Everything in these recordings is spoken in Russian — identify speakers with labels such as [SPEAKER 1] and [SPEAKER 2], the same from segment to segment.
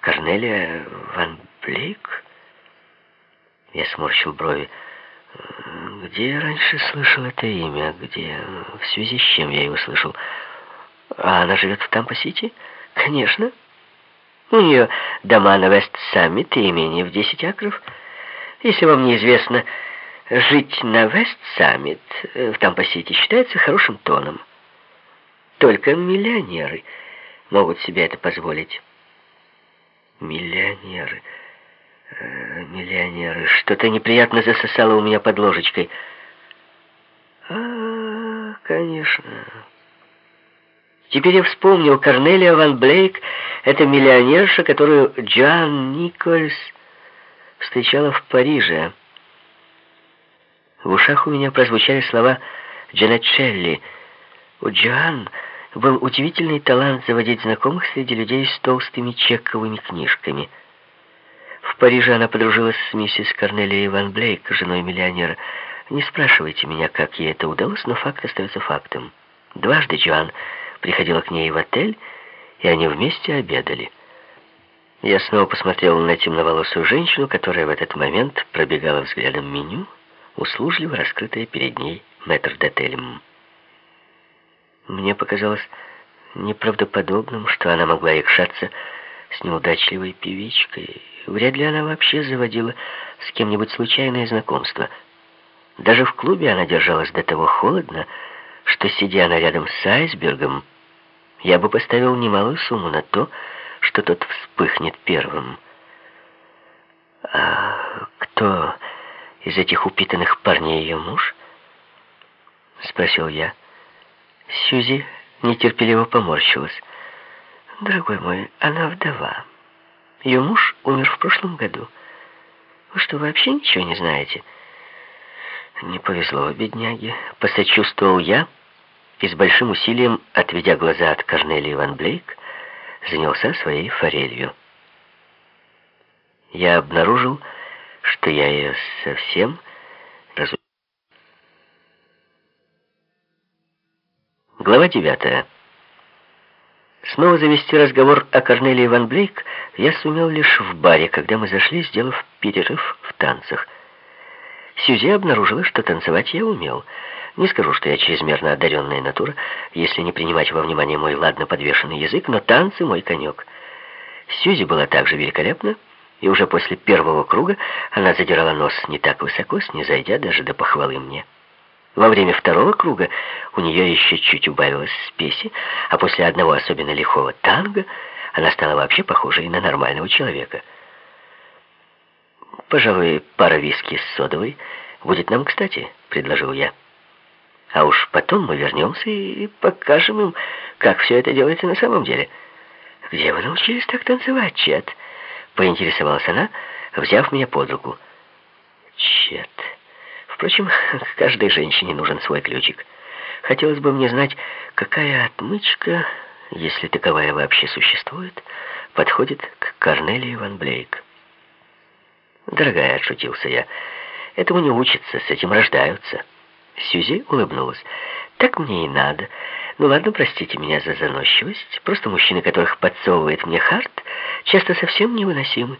[SPEAKER 1] Корнелия Ван Блейк? Я сморщил брови. Где я раньше слышал это имя? Где? В связи с чем я его слышал? А она живет в Тампа-Сити? Конечно. У нее дома на Вест-Саммит и имение в 10 акров. Если вам неизвестно, жить на Вест-Саммит в Тампа-Сити считается хорошим тоном. Только миллионеры могут себе это позволить. Миллионеры. Э, миллионеры. Что-то неприятно засосало у меня под ложечкой. А, конечно. Теперь я вспомнил Корнелия Ван Блейк, это миллионерша, которую Джоан Никольс встречала в Париже. В ушах у меня прозвучали слова Джанетчелли. У Джоан был удивительный талант заводить знакомых среди людей с толстыми чековыми книжками. В Париже она подружилась с миссис Корнелией Ван Блейк, женой миллионера. Не спрашивайте меня, как ей это удалось, но факт остается фактом. Дважды Джоан приходила к ней в отель, и они вместе обедали. Я снова посмотрел на темноволосую женщину, которая в этот момент пробегала взглядом меню, услужливо раскрытое перед ней метрдотелем. Мне показалось неправдоподобным, что она могла якшаться с неудачливой певичкой. Вряд ли она вообще заводила с кем-нибудь случайное знакомство. Даже в клубе она держалась до того холодно, что, сидя она рядом с айсбергом, я бы поставил немалую сумму на то, что тот вспыхнет первым. «А кто из этих упитанных парней ее муж?» — спросил я. Сьюзи нетерпеливо поморщилась. «Дорогой мой, она вдова. Ее муж умер в прошлом году. Вы что, вообще ничего не знаете?» «Не повезло, бедняге», — посочувствовал я, — и с большим усилием, отведя глаза от Корнелии Ван Блейк, занялся своей форелью. Я обнаружил, что я ее совсем Глава девятая. Снова завести разговор о Корнелии Ван Блейк я сумел лишь в баре, когда мы зашли, сделав перерыв в танцах. Сюзи обнаружила, что танцевать я умел — не скажу, что я чрезмерно одаренная натура, если не принимать во внимание мой ладно подвешенный язык, но танцы мой конек. Сьюзи была также великолепна, и уже после первого круга она задирала нос не так высоко, снизойдя даже до похвалы мне. Во время второго круга у нее еще чуть убавилась спеси, а после одного особенно лихого танго она стала вообще похожей на нормального человека. «Пожалуй, пара виски с содовой будет нам кстати», — предложил я. А уж потом мы вернемся и покажем им, как все это делается на самом деле. Где вы научились так танцевать, Чет? Поинтересовалась она, взяв меня под руку. Чет. Впрочем, каждой женщине нужен свой ключик. Хотелось бы мне знать, какая отмычка, если таковая вообще существует, подходит к Корнелии Ван Блейк. «Дорогая», — отшутился я, — «этому не учатся, с этим рождаются». Сьюзи улыбнулась. «Так мне и надо. Ну ладно, простите меня за заносчивость. Просто мужчины, которых подсовывает мне Харт, часто совсем невыносимы.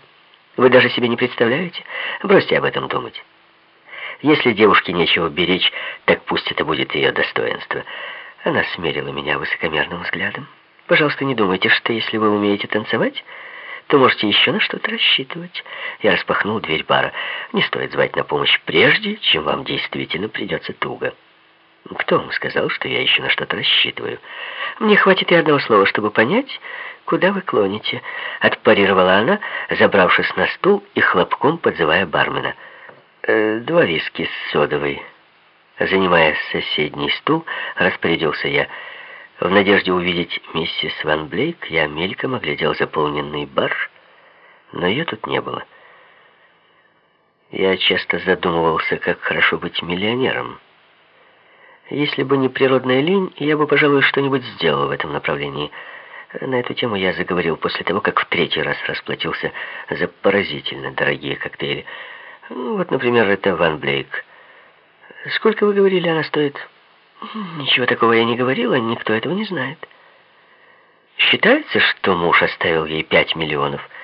[SPEAKER 1] Вы даже себе не представляете? Бросьте об этом думать. Если девушке нечего беречь, так пусть это будет ее достоинство». Она смерила меня высокомерным взглядом. «Пожалуйста, не думайте, что если вы умеете танцевать...» то можете еще на что-то рассчитывать. Я распахнул дверь бара. Не стоит звать на помощь прежде, чем вам действительно придется туго. Кто вам сказал, что я еще на что-то рассчитываю? Мне хватит и одного слова, чтобы понять, куда вы клоните. Отпарировала она, забравшись на стул и хлопком подзывая бармена. «Э, «Два виски с содовой». Занимая соседний стул, распорядился я – в надежде увидеть миссис Ван Блейк, я мельком оглядел заполненный бар, но ее тут не было. Я часто задумывался, как хорошо быть миллионером. Если бы не природная лень, я бы, пожалуй, что-нибудь сделал в этом направлении. На эту тему я заговорил после того, как в третий раз расплатился за поразительно дорогие коктейли. Ну, вот, например, это Ван Блейк. Сколько, вы говорили, она стоит? Ничего такого я не говорила, никто этого не знает. Считается, что муж оставил ей пять миллионов –